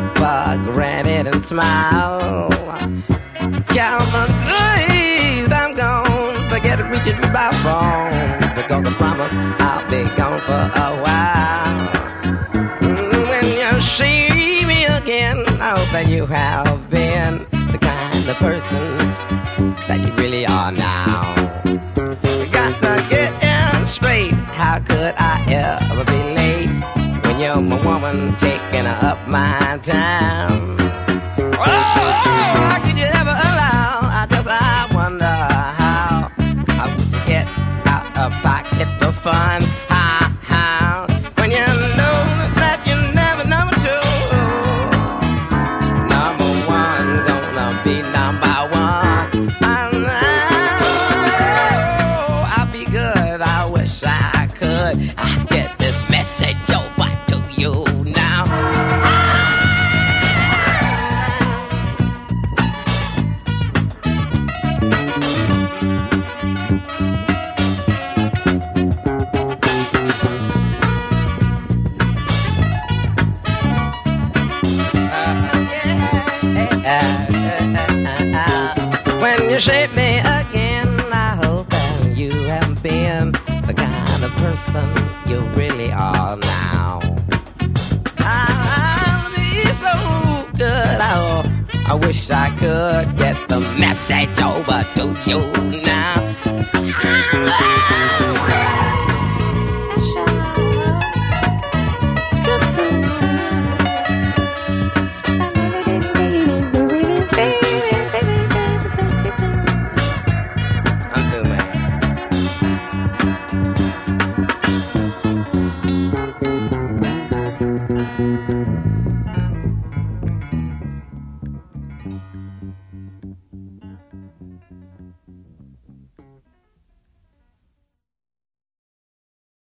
me for granted and smile. On days I'm gone. Forget reaching me by phone because I promise I'll be gone for a while. Mm, When you see me again, I hope that you have been the kind of person that you really are now. Taking up my time? When you shape me again, I hope that you have been the kind of person you really are now. I'll be so good. Oh, I wish I could get the message over to you